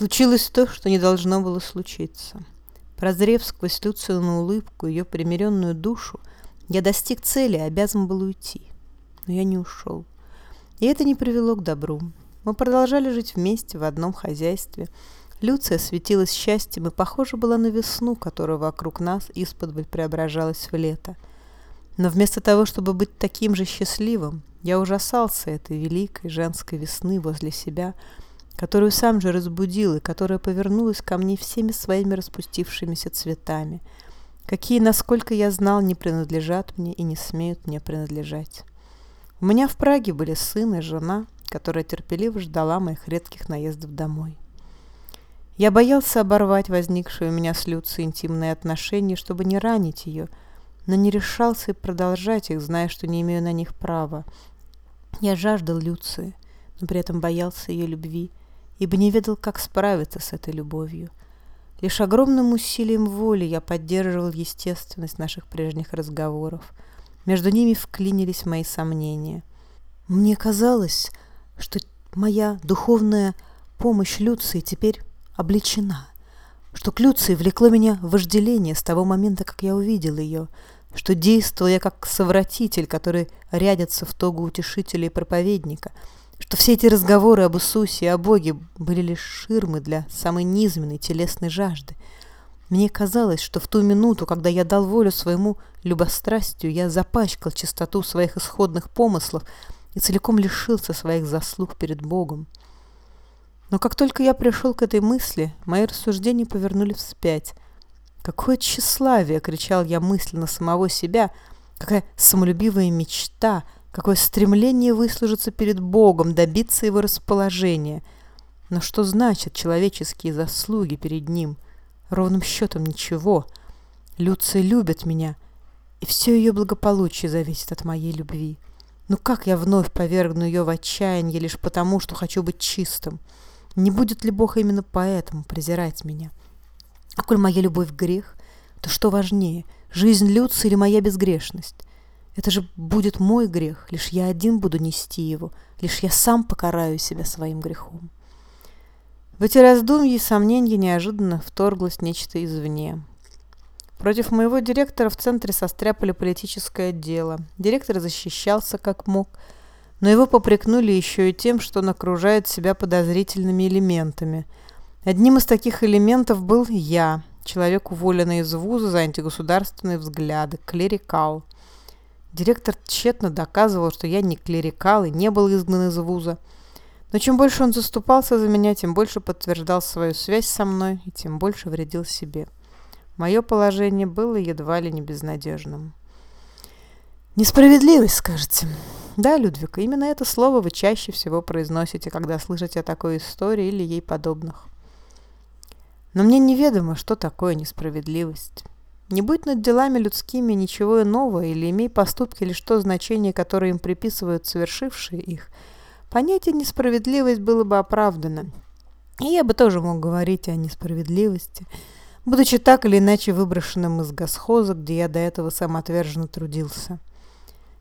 Случилось то, что не должно было случиться. Прозрев сквозь Люцину улыбку, ее примиренную душу, я достиг цели и обязан был уйти. Но я не ушел. И это не привело к добру. Мы продолжали жить вместе в одном хозяйстве. Люция светилась счастьем и похожа была на весну, которая вокруг нас исподволь преображалась в лето. Но вместо того, чтобы быть таким же счастливым, я ужасался этой великой женской весны возле себя, которую сам же разбудил и которая повернулась ко мне всеми своими распустившимися цветами, какие, насколько я знал, не принадлежат мне и не смеют мне принадлежать. У меня в Праге были сын и жена, которая терпеливо ждала моих редких наездов домой. Я боялся оборвать возникшие у меня с Люцией интимные отношения, чтобы не ранить ее, но не решался продолжать их, зная, что не имею на них права. Я жаждал Люции, но при этом боялся ее любви, ибо не ведал, как справиться с этой любовью. Лишь огромным усилием воли я поддерживал естественность наших прежних разговоров. Между ними вклинились мои сомнения. Мне казалось, что моя духовная помощь Люции теперь обличена, что к Люции влекло меня вожделение с того момента, как я увидел ее, что действовал я как совратитель, который рядится в тогу утешителя и проповедника, что все эти разговоры об Иисусе и о Боге были лишь ширмы для самой низменной телесной жажды. Мне казалось, что в ту минуту, когда я дал волю своему любострастию, я запачкал чистоту своих исходных помыслов и целиком лишился своих заслуг перед Богом. Но как только я пришел к этой мысли, мои рассуждения повернули вспять. «Какое тщеславие!» — кричал я мысленно самого себя. «Какая самолюбивая мечта!» Какое стремление выслужиться перед Богом, добиться его расположения. Но что значат человеческие заслуги перед Ним? Ровным счетом ничего. Люция любит меня, и все ее благополучие зависит от моей любви. Ну как я вновь повергну ее в отчаяние лишь потому, что хочу быть чистым? Не будет ли Бог именно поэтому презирать меня? А коль моя любовь грех, то что важнее, жизнь Люции или моя безгрешность? Это же будет мой грех, лишь я один буду нести его, лишь я сам покараю себя своим грехом. В эти раздумья и сомнения неожиданно вторглось нечто извне. Против моего директора в центре состряпали политическое дело. Директор защищался как мог, но его попрекнули еще и тем, что он окружает себя подозрительными элементами. Одним из таких элементов был я, человек, уволенный из вуза за антигосударственные взгляды, клерикал – Директор тщетно доказывал, что я не клерикал и не был изгнан из вуза. Но чем больше он заступался за меня, тем больше подтверждал свою связь со мной и тем больше вредил себе. Мое положение было едва ли не безнадежным. Несправедливость, скажете. Да, Людвиг, именно это слово вы чаще всего произносите, когда слышите о такой истории или ей подобных. Но мне неведомо, что такое несправедливость. Не будь над делами людскими ничего иного, или имей поступки лишь то значение, которое им приписывают совершившие их, понятие несправедливость было бы оправдано. И я бы тоже мог говорить о несправедливости, будучи так или иначе выброшенным из госхоза, где я до этого самоотверженно трудился.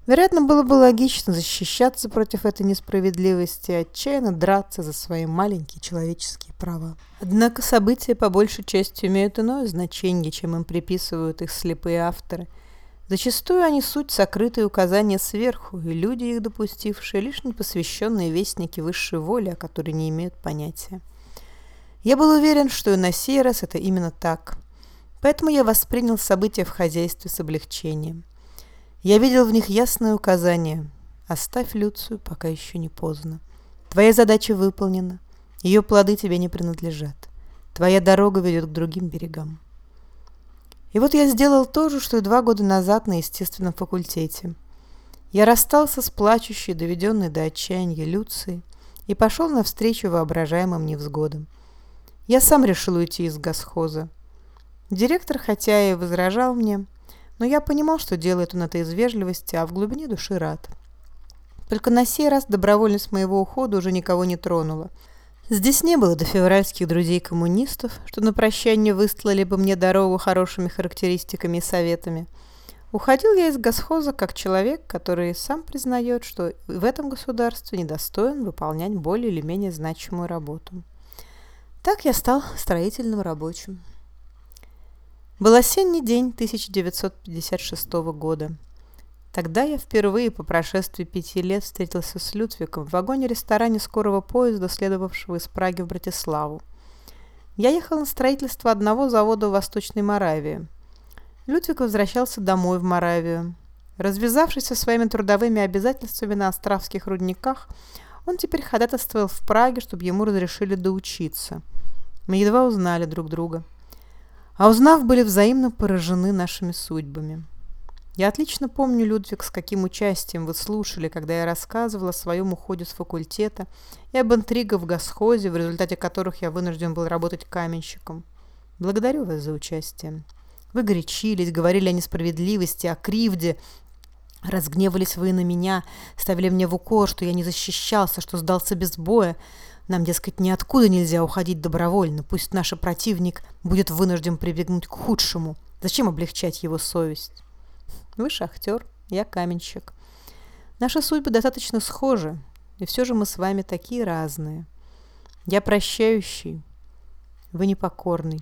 Вероятно, было бы логично защищаться против этой несправедливости и отчаянно драться за свои маленькие человеческие права. Однако события по большей части имеют иное значение, чем им приписывают их слепые авторы. Зачастую они суть сокрытые указания сверху, и люди, их допустившие, лишь непосвященные вестники высшей воли, о которой не имеют понятия. Я был уверен, что и на сей раз это именно так. Поэтому я воспринял события в хозяйстве с облегчением. Я видел в них ясное указание. Оставь Люцию, пока еще не поздно. Твоя задача выполнена. Ее плоды тебе не принадлежат. Твоя дорога ведет к другим берегам. И вот я сделал то же, что и два года назад на естественном факультете. Я расстался с плачущей, доведенной до отчаяния Люцией и пошел навстречу воображаемым невзгодам. Я сам решил уйти из госхоза. Директор, хотя и возражал мне, но я понимал, что делает он это из вежливости, а в глубине души рад. Только на сей раз добровольность моего ухода уже никого не тронула. Здесь не было до февральских друзей-коммунистов, что на прощание выстлали бы мне дорогу хорошими характеристиками и советами. Уходил я из госхоза как человек, который сам признает, что в этом государстве недостоин выполнять более или менее значимую работу. Так я стал строительным рабочим. Был осенний день 1956 года. Тогда я впервые по прошествии пяти лет встретился с Людвигом в вагоне-ресторане скорого поезда, следовавшего из Праги в Братиславу. Я ехал на строительство одного завода в Восточной Моравии. Людвиг возвращался домой в Моравию. Развязавшись со своими трудовыми обязательствами на островских рудниках, он теперь ходатайствовал в Праге, чтобы ему разрешили доучиться. Мы едва узнали друг друга – а узнав, были взаимно поражены нашими судьбами. Я отлично помню, Людвиг, с каким участием вы слушали, когда я рассказывала о своем уходе с факультета и об интригах в Госхозе, в результате которых я вынужден был работать каменщиком. Благодарю вас за участие. Вы горячились, говорили о несправедливости, о кривде, разгневались вы на меня, ставили мне в укор, что я не защищался, что сдался без боя, нам, дескать, ниоткуда нельзя уходить добровольно. Пусть наш противник будет вынужден прибегнуть к худшему. Зачем облегчать его совесть? Вы шахтер, я каменщик. Наши судьбы достаточно схожи, и все же мы с вами такие разные. Я прощающий, вы непокорный.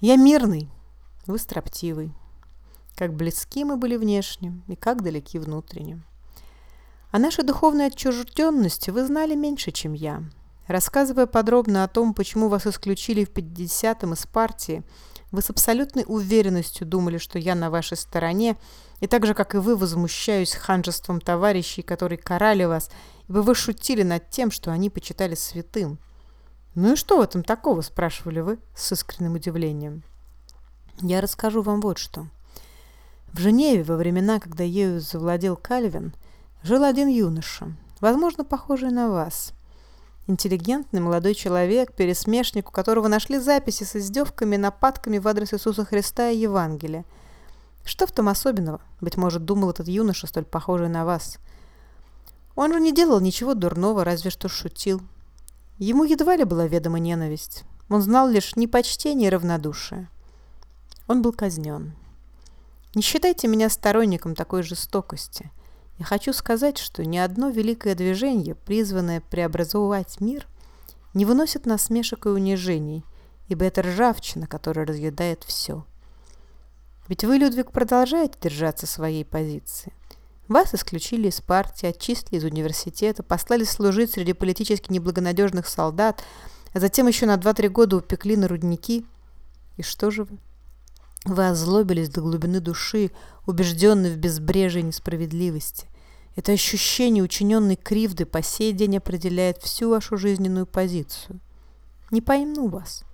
Я мирный, вы строптивый. Как близки мы были внешне и как далеки внутренне. О нашей духовной отчужденности вы знали меньше, чем я. Рассказывая подробно о том, почему вас исключили в 50-м из партии, вы с абсолютной уверенностью думали, что я на вашей стороне, и так же, как и вы, возмущаюсь ханжеством товарищей, которые карали вас, ибо вы шутили над тем, что они почитали святым. «Ну и что в этом такого?» – спрашивали вы с искренним удивлением. Я расскажу вам вот что. В Женеве во времена, когда ею завладел Кальвин, жил один юноша, возможно, похожий на вас – Интеллигентный молодой человек, пересмешник, у которого нашли записи с издевками и нападками в адрес Иисуса Христа и Евангелия. Что в том особенного? Быть может, думал этот юноша, столь похожий на вас. Он же не делал ничего дурного, разве что шутил. Ему едва ли была ведома ненависть. Он знал лишь непочтение и равнодушие. Он был казнен. Не считайте меня сторонником такой жестокости – я хочу сказать, что ни одно великое движение, призванное преобразовать мир, не выносит насмешек и унижений, ибо это ржавчина, которая разъедает все. Ведь вы, Людвиг, продолжаете держаться своей позиции. Вас исключили из партии, отчислили из университета, послали служить среди политически неблагонадежных солдат, а затем еще на 2-3 года упекли на рудники. И что же вы? Вы озлобились до глубины души, убежденный в безбрежии несправедливости. Это ощущение учиненной кривды по сей день определяет всю вашу жизненную позицию. Не пойму вас.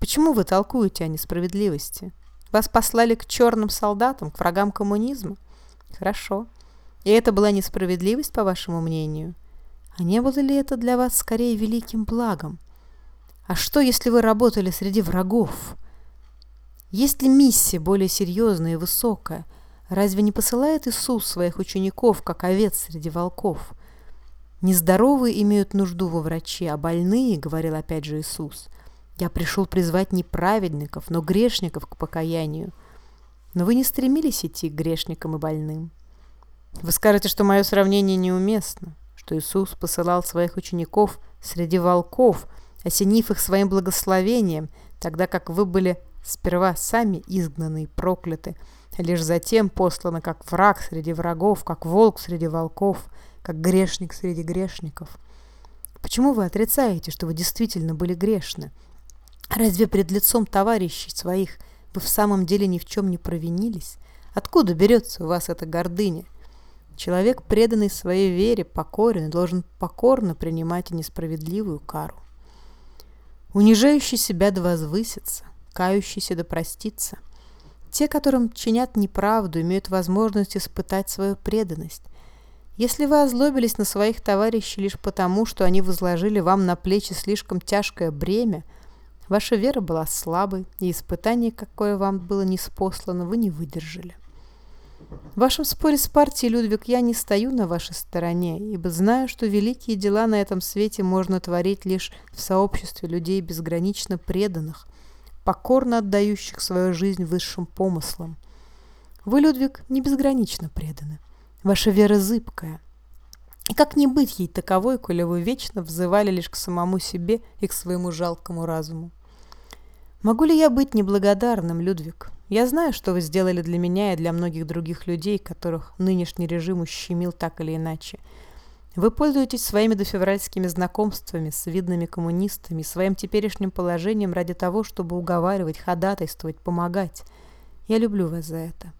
Почему вы толкуете о несправедливости? Вас послали к черным солдатам, к врагам коммунизма? Хорошо. И это была несправедливость, по вашему мнению? А не было ли это для вас скорее великим благом? А что, если вы работали среди врагов? Есть ли миссия более серьезная и высокая? Разве не посылает Иисус своих учеников, как овец среди волков? Нездоровые имеют нужду во враче, а больные, говорил опять же Иисус, я пришел призвать не праведников, но грешников к покаянию. Но вы не стремились идти к грешникам и больным. Вы скажете, что мое сравнение неуместно, что Иисус посылал своих учеников среди волков, осенив их своим благословением, тогда как вы были сперва сами изгнаны и прокляты, лишь затем посланы как враг среди врагов, как волк среди волков, как грешник среди грешников. Почему вы отрицаете, что вы действительно были грешны? Разве пред лицом товарищей своих вы в самом деле ни в чем не провинились? Откуда берется у вас эта гордыня? Человек, преданный своей вере, покорен, должен покорно принимать несправедливую кару. Унижающий себя да возвысится, кающийся да простится. Те, которым чинят неправду, имеют возможность испытать свою преданность. Если вы озлобились на своих товарищей лишь потому, что они возложили вам на плечи слишком тяжкое бремя, ваша вера была слабой, и испытание, какое вам было неспослано, вы не выдержали. В вашем споре с партией, Людвиг, я не стою на вашей стороне, ибо знаю, что великие дела на этом свете можно творить лишь в сообществе людей безгранично преданных, покорно отдающих свою жизнь высшим помыслам. Вы, Людвиг, не безгранично преданы. Ваша вера зыбкая. И как не быть ей таковой, коли вы вечно взывали лишь к самому себе и к своему жалкому разуму? Могу ли я быть неблагодарным, Людвиг? Я знаю, что вы сделали для меня и для многих других людей, которых нынешний режим ущемил так или иначе. Вы пользуетесь своими дофевральскими знакомствами с видными коммунистами, своим теперешним положением ради того, чтобы уговаривать, ходатайствовать, помогать. Я люблю вас за это.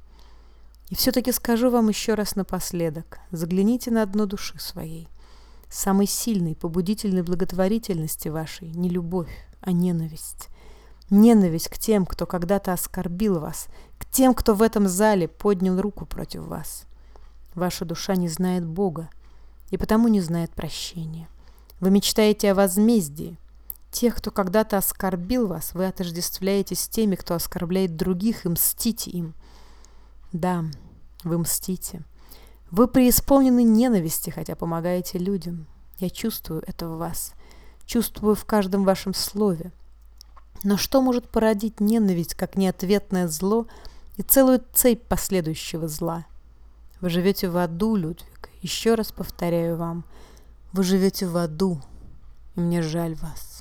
И все-таки скажу вам еще раз напоследок. Загляните на дно души своей. Самой сильной, побудительной благотворительности вашей не любовь, а ненависть. Ненависть к тем, кто когда-то оскорбил вас, к тем, кто в этом зале поднял руку против вас. Ваша душа не знает Бога и потому не знает прощения. Вы мечтаете о возмездии. Тех, кто когда-то оскорбил вас, вы отождествляете с теми, кто оскорбляет других, и мстите им. Да, вы мстите. Вы преисполнены ненависти, хотя помогаете людям. Я чувствую это в вас. Чувствую в каждом вашем слове. Но что может породить ненависть, как неответное зло и целую цепь последующего зла? Вы живете в аду, Людвиг. Еще раз повторяю вам. Вы живете в аду, и мне жаль вас.